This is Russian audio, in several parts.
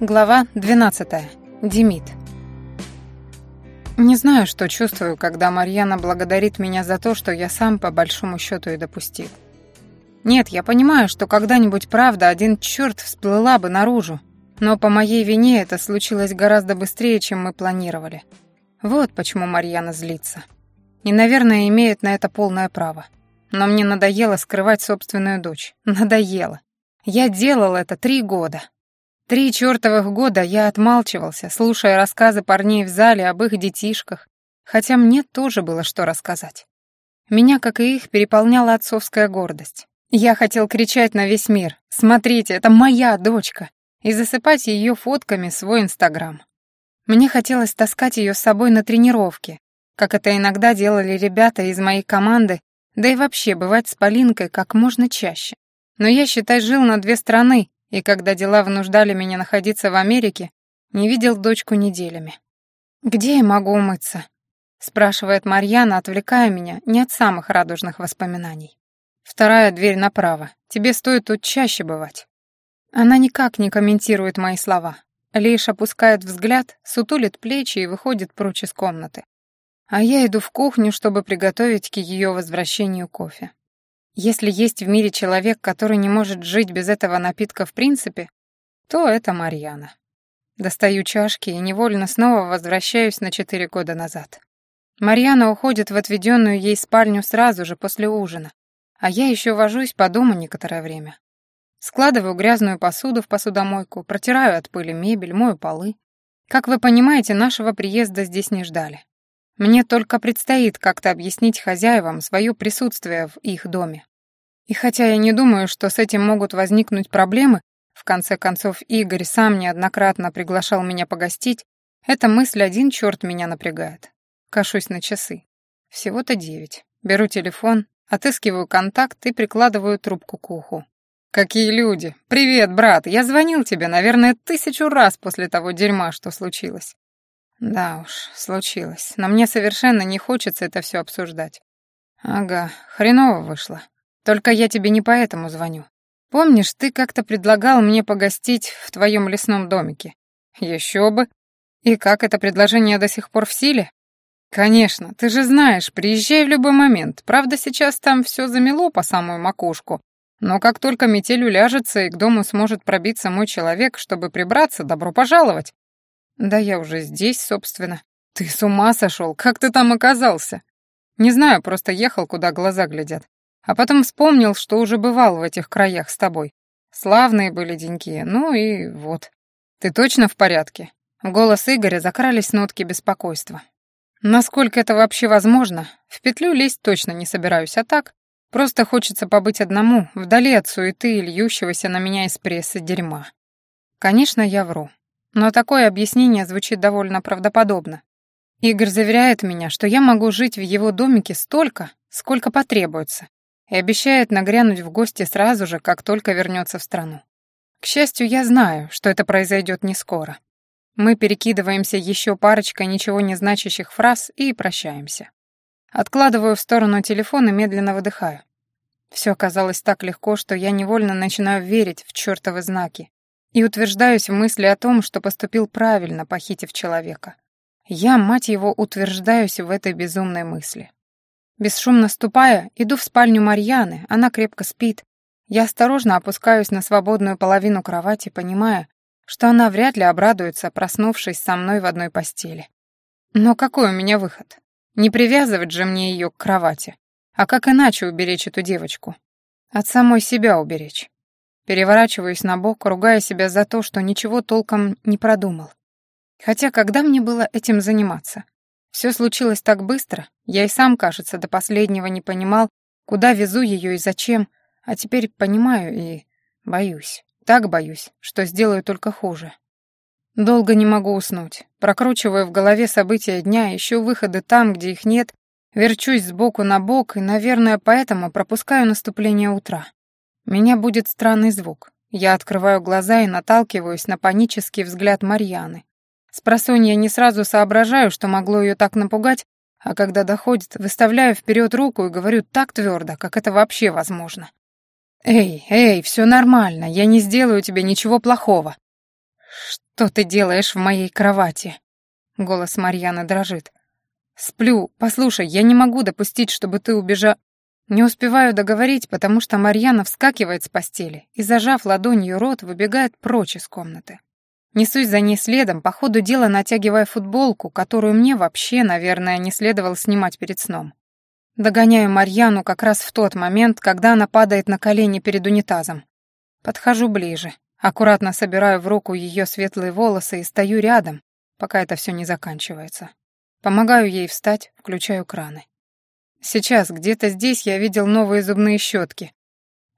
Глава 12. Демид. Не знаю, что чувствую, когда Марьяна благодарит меня за то, что я сам по большому счету и допустил. Нет, я понимаю, что когда-нибудь правда один черт всплыла бы наружу, но по моей вине это случилось гораздо быстрее, чем мы планировали. Вот почему Марьяна злится. И, наверное, имеет на это полное право. Но мне надоело скрывать собственную дочь. Надоело. Я делал это три года. Три чертовых года я отмалчивался, слушая рассказы парней в зале об их детишках, хотя мне тоже было что рассказать. Меня, как и их, переполняла отцовская гордость. Я хотел кричать на весь мир «Смотрите, это моя дочка!» и засыпать ее фотками свой Инстаграм. Мне хотелось таскать ее с собой на тренировки, как это иногда делали ребята из моей команды, да и вообще бывать с Полинкой как можно чаще. Но я, считай, жил на две страны, и когда дела вынуждали меня находиться в Америке, не видел дочку неделями. «Где я могу умыться?» — спрашивает Марьяна, отвлекая меня не от самых радужных воспоминаний. «Вторая дверь направо. Тебе стоит тут чаще бывать». Она никак не комментирует мои слова, лишь опускает взгляд, сутулит плечи и выходит прочь из комнаты. А я иду в кухню, чтобы приготовить к ее возвращению кофе. Если есть в мире человек, который не может жить без этого напитка в принципе, то это Марьяна. Достаю чашки и невольно снова возвращаюсь на четыре года назад. Марьяна уходит в отведенную ей спальню сразу же после ужина, а я еще вожусь по дому некоторое время. Складываю грязную посуду в посудомойку, протираю от пыли мебель, мою полы. Как вы понимаете, нашего приезда здесь не ждали. Мне только предстоит как-то объяснить хозяевам свое присутствие в их доме. И хотя я не думаю, что с этим могут возникнуть проблемы, в конце концов Игорь сам неоднократно приглашал меня погостить, эта мысль один черт меня напрягает. Кашусь на часы. Всего-то девять. Беру телефон, отыскиваю контакт и прикладываю трубку к уху. «Какие люди! Привет, брат! Я звонил тебе, наверное, тысячу раз после того дерьма, что случилось. Да уж, случилось. Но мне совершенно не хочется это все обсуждать. Ага, хреново вышло. Только я тебе не поэтому звоню. Помнишь, ты как-то предлагал мне погостить в твоем лесном домике? Еще бы. И как это предложение до сих пор в силе? Конечно, ты же знаешь, приезжай в любой момент. Правда, сейчас там все замело по самую макушку. Но как только метель уляжется и к дому сможет пробиться мой человек, чтобы прибраться, добро пожаловать. Да я уже здесь, собственно. Ты с ума сошел? Как ты там оказался? Не знаю, просто ехал, куда глаза глядят. А потом вспомнил, что уже бывал в этих краях с тобой. Славные были деньки, ну и вот. Ты точно в порядке? В голос Игоря закрались нотки беспокойства. Насколько это вообще возможно, в петлю лезть точно не собираюсь, а так просто хочется побыть одному, вдали от суеты и льющегося на меня из прессы дерьма. Конечно, я вру. Но такое объяснение звучит довольно правдоподобно. Игорь заверяет меня, что я могу жить в его домике столько, сколько потребуется, и обещает нагрянуть в гости сразу же, как только вернется в страну. К счастью, я знаю, что это произойдет не скоро. Мы перекидываемся еще парочкой ничего не значащих фраз и прощаемся. Откладываю в сторону телефон и медленно выдыхаю. Все казалось так легко, что я невольно начинаю верить в чертовы знаки, и утверждаюсь в мысли о том, что поступил правильно, похитив человека. Я, мать его, утверждаюсь в этой безумной мысли. Бесшумно ступая, иду в спальню Марьяны, она крепко спит. Я осторожно опускаюсь на свободную половину кровати, понимая, что она вряд ли обрадуется, проснувшись со мной в одной постели. Но какой у меня выход? Не привязывать же мне ее к кровати. А как иначе уберечь эту девочку? От самой себя уберечь. Переворачиваюсь на бок, ругая себя за то, что ничего толком не продумал. Хотя когда мне было этим заниматься? Все случилось так быстро, я и сам, кажется, до последнего не понимал, куда везу ее и зачем, а теперь понимаю и боюсь. Так боюсь, что сделаю только хуже. Долго не могу уснуть. Прокручиваю в голове события дня, ищу выходы там, где их нет, верчусь сбоку на бок и, наверное, поэтому пропускаю наступление утра. Меня будет странный звук. Я открываю глаза и наталкиваюсь на панический взгляд Марьяны. Спросонья не сразу соображаю, что могло ее так напугать, а когда доходит, выставляю вперед руку и говорю так твердо, как это вообще возможно. «Эй, эй, все нормально, я не сделаю тебе ничего плохого». «Что ты делаешь в моей кровати?» Голос Марьяны дрожит. «Сплю. Послушай, я не могу допустить, чтобы ты убежал...» Не успеваю договорить, потому что Марьяна вскакивает с постели и, зажав ладонью рот, выбегает прочь из комнаты. Несусь за ней следом, по ходу дела натягивая футболку, которую мне вообще, наверное, не следовало снимать перед сном. Догоняю Марьяну как раз в тот момент, когда она падает на колени перед унитазом. Подхожу ближе, аккуратно собираю в руку ее светлые волосы и стою рядом, пока это все не заканчивается. Помогаю ей встать, включаю краны. Сейчас где-то здесь я видел новые зубные щетки.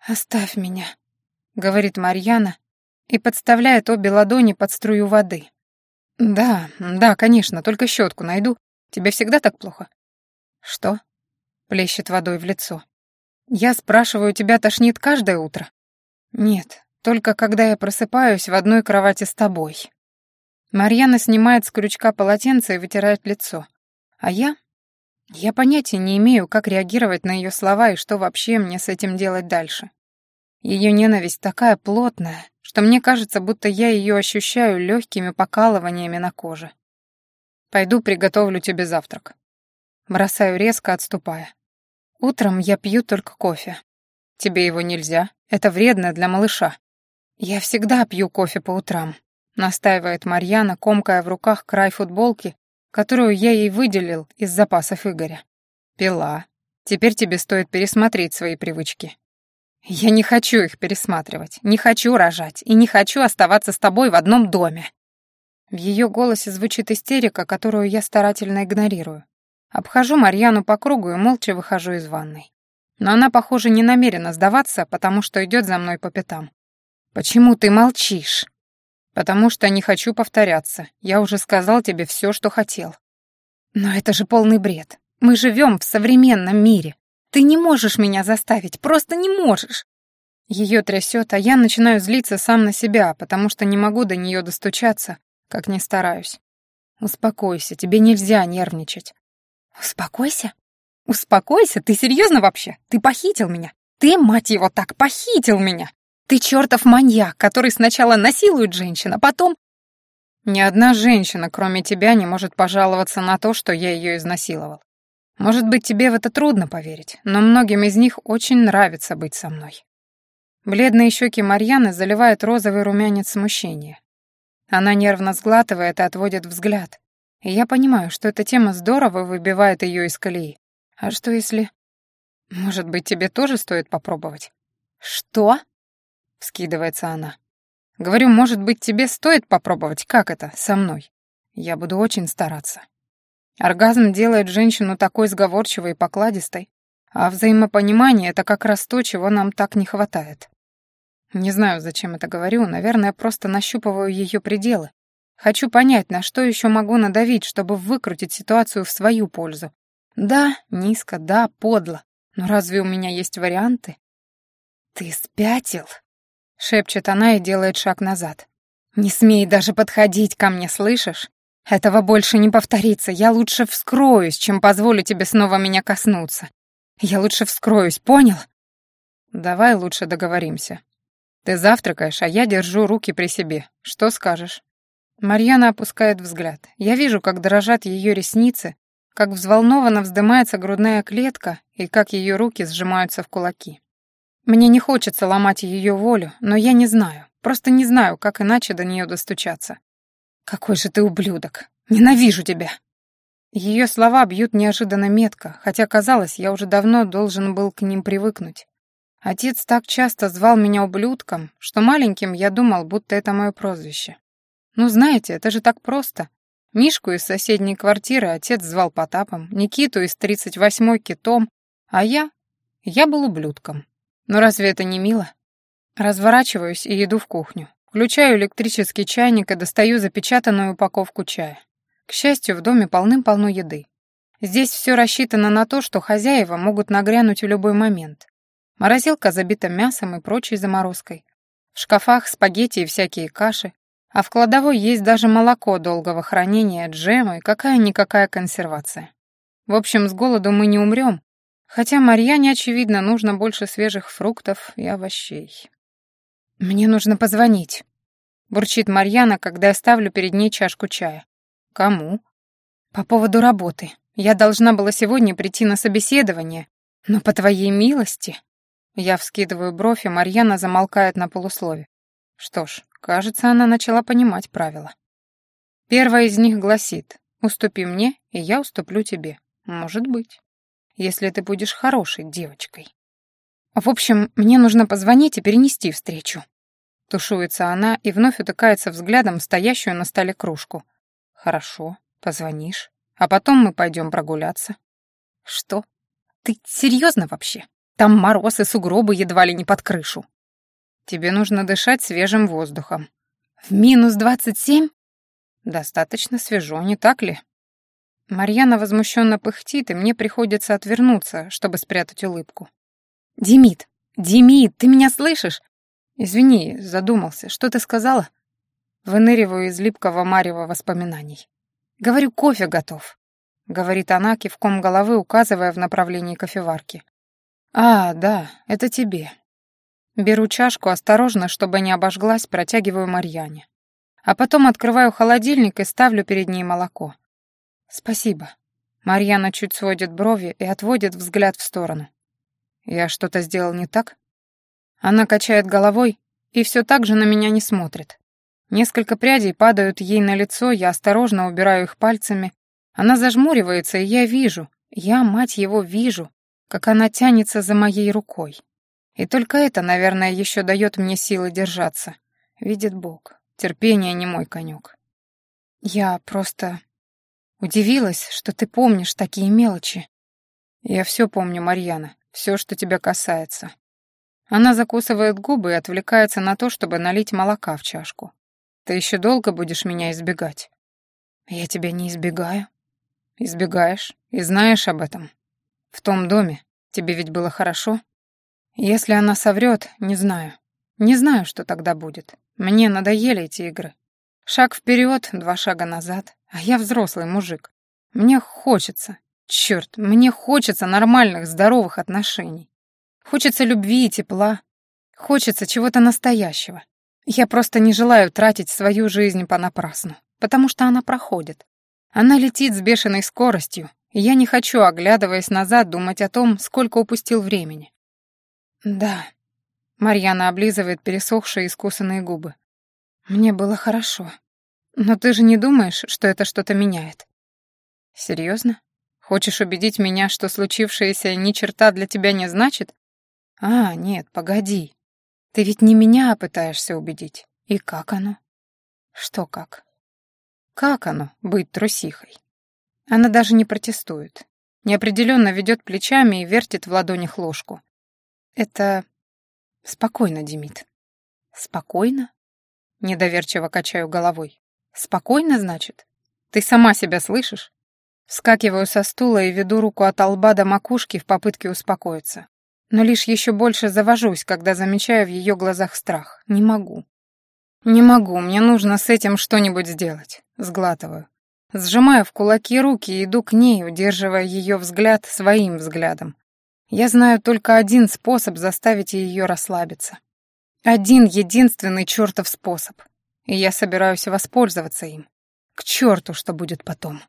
«Оставь меня», — говорит Марьяна и подставляет обе ладони под струю воды. «Да, да, конечно, только щетку найду. Тебе всегда так плохо?» «Что?» — плещет водой в лицо. «Я спрашиваю, тебя тошнит каждое утро?» «Нет, только когда я просыпаюсь в одной кровати с тобой». Марьяна снимает с крючка полотенце и вытирает лицо. А я я понятия не имею, как реагировать на ее слова и что вообще мне с этим делать дальше. Ее ненависть такая плотная, что мне кажется, будто я ее ощущаю легкими покалываниями на коже. Пойду приготовлю тебе завтрак. Бросаю резко, отступая. Утром я пью только кофе. Тебе его нельзя, это вредно для малыша. Я всегда пью кофе по утрам, настаивает Марьяна, комкая в руках край футболки которую я ей выделил из запасов Игоря. Пила. Теперь тебе стоит пересмотреть свои привычки. Я не хочу их пересматривать, не хочу рожать и не хочу оставаться с тобой в одном доме. В ее голосе звучит истерика, которую я старательно игнорирую. Обхожу Марьяну по кругу и молча выхожу из ванной. Но она, похоже, не намерена сдаваться, потому что идет за мной по пятам. «Почему ты молчишь?» «Потому что не хочу повторяться. Я уже сказал тебе все, что хотел». «Но это же полный бред. Мы живем в современном мире. Ты не можешь меня заставить, просто не можешь». Ее трясет, а я начинаю злиться сам на себя, потому что не могу до нее достучаться, как не стараюсь. «Успокойся, тебе нельзя нервничать». «Успокойся? Успокойся? Ты серьезно вообще? Ты похитил меня? Ты, мать его, так похитил меня! Ты чертов маньяк, который сначала насилует женщин, а потом... Ни одна женщина, кроме тебя, не может пожаловаться на то, что я ее изнасиловал. Может быть, тебе в это трудно поверить, но многим из них очень нравится быть со мной. Бледные щеки Марьяны заливают розовый румянец смущения. Она нервно сглатывает и отводит взгляд. И я понимаю, что эта тема здорово выбивает ее из колеи. А что если... Может быть, тебе тоже стоит попробовать? Что? Вскидывается она. Говорю, может быть, тебе стоит попробовать, как это, со мной? Я буду очень стараться. Оргазм делает женщину такой сговорчивой и покладистой, а взаимопонимание — это как раз то, чего нам так не хватает. Не знаю, зачем это говорю, наверное, просто нащупываю ее пределы. Хочу понять, на что еще могу надавить, чтобы выкрутить ситуацию в свою пользу. Да, низко, да, подло. Но разве у меня есть варианты? «Ты спятил?» Шепчет она и делает шаг назад. «Не смей даже подходить ко мне, слышишь? Этого больше не повторится. Я лучше вскроюсь, чем позволю тебе снова меня коснуться. Я лучше вскроюсь, понял?» «Давай лучше договоримся. Ты завтракаешь, а я держу руки при себе. Что скажешь?» Марьяна опускает взгляд. Я вижу, как дрожат ее ресницы, как взволнованно вздымается грудная клетка и как ее руки сжимаются в кулаки. Мне не хочется ломать ее волю, но я не знаю, просто не знаю, как иначе до нее достучаться. «Какой же ты ублюдок! Ненавижу тебя!» Ее слова бьют неожиданно метко, хотя, казалось, я уже давно должен был к ним привыкнуть. Отец так часто звал меня ублюдком, что маленьким я думал, будто это мое прозвище. Ну, знаете, это же так просто. Мишку из соседней квартиры отец звал Потапом, Никиту из 38-й китом, а я... я был ублюдком. Но разве это не мило? Разворачиваюсь и иду в кухню. Включаю электрический чайник и достаю запечатанную упаковку чая. К счастью, в доме полным-полно еды. Здесь все рассчитано на то, что хозяева могут нагрянуть в любой момент. Морозилка забита мясом и прочей заморозкой. В шкафах спагетти и всякие каши, а в кладовой есть даже молоко долгого хранения, джем и какая-никакая консервация. В общем, с голоду мы не умрем, Хотя Марьяне, очевидно, нужно больше свежих фруктов и овощей. «Мне нужно позвонить», — бурчит Марьяна, когда я ставлю перед ней чашку чая. Кому? По поводу работы. Я должна была сегодня прийти на собеседование, но по твоей милости... Я вскидываю бровь, и Марьяна замолкает на полуслове. Что ж, кажется, она начала понимать правила. Первая из них гласит «Уступи мне, и я уступлю тебе». Может быть. Если ты будешь хорошей девочкой. В общем, мне нужно позвонить и перенести встречу. Тушуется она и вновь утыкается взглядом в стоящую на столе кружку. Хорошо, позвонишь. А потом мы пойдем прогуляться. Что? Ты серьезно вообще? Там мороз и сугробы едва ли не под крышу. Тебе нужно дышать свежим воздухом. В минус двадцать семь? Достаточно свежо, не так ли? Марьяна возмущенно пыхтит, и мне приходится отвернуться, чтобы спрятать улыбку. «Демид! Демид, ты меня слышишь?» «Извини, задумался. Что ты сказала?» Выныриваю из липкого марева воспоминаний. «Говорю, кофе готов», — говорит она, кивком головы указывая в направлении кофеварки. «А, да, это тебе». Беру чашку осторожно, чтобы не обожглась, протягиваю Марьяне. А потом открываю холодильник и ставлю перед ней молоко. «Спасибо». Марьяна чуть сводит брови и отводит взгляд в сторону. «Я что-то сделал не так?» Она качает головой и все так же на меня не смотрит. Несколько прядей падают ей на лицо, я осторожно убираю их пальцами. Она зажмуривается, и я вижу, я, мать его, вижу, как она тянется за моей рукой. И только это, наверное, еще дает мне силы держаться. Видит Бог, терпение не мой конек. Я просто удивилась, что ты помнишь такие мелочи. Я все помню, Марьяна, все, что тебя касается. Она закусывает губы и отвлекается на то, чтобы налить молока в чашку. Ты еще долго будешь меня избегать? Я тебя не избегаю. Избегаешь и знаешь об этом. В том доме тебе ведь было хорошо? Если она соврет, не знаю. Не знаю, что тогда будет. Мне надоели эти игры. Шаг вперед, два шага назад, а я взрослый мужик. Мне хочется, черт, мне хочется нормальных, здоровых отношений. Хочется любви и тепла. Хочется чего-то настоящего. Я просто не желаю тратить свою жизнь понапрасну, потому что она проходит. Она летит с бешеной скоростью, и я не хочу, оглядываясь назад, думать о том, сколько упустил времени. Да. Марьяна облизывает пересохшие искусанные губы. Мне было хорошо. Но ты же не думаешь, что это что-то меняет? Серьезно? Хочешь убедить меня, что случившееся ни черта для тебя не значит? «А, нет, погоди. Ты ведь не меня пытаешься убедить. И как оно?» «Что как?» «Как оно, быть трусихой?» Она даже не протестует. Неопределенно ведет плечами и вертит в ладонях ложку. «Это... спокойно, Демид». «Спокойно?» Недоверчиво качаю головой. «Спокойно, значит? Ты сама себя слышишь?» Вскакиваю со стула и веду руку от лба до макушки в попытке успокоиться но лишь еще больше завожусь, когда замечаю в ее глазах страх. Не могу. Не могу, мне нужно с этим что-нибудь сделать. Сглатываю. Сжимаю в кулаки руки и иду к ней, удерживая ее взгляд своим взглядом. Я знаю только один способ заставить ее расслабиться. Один единственный чертов способ. И я собираюсь воспользоваться им. К черту, что будет потом.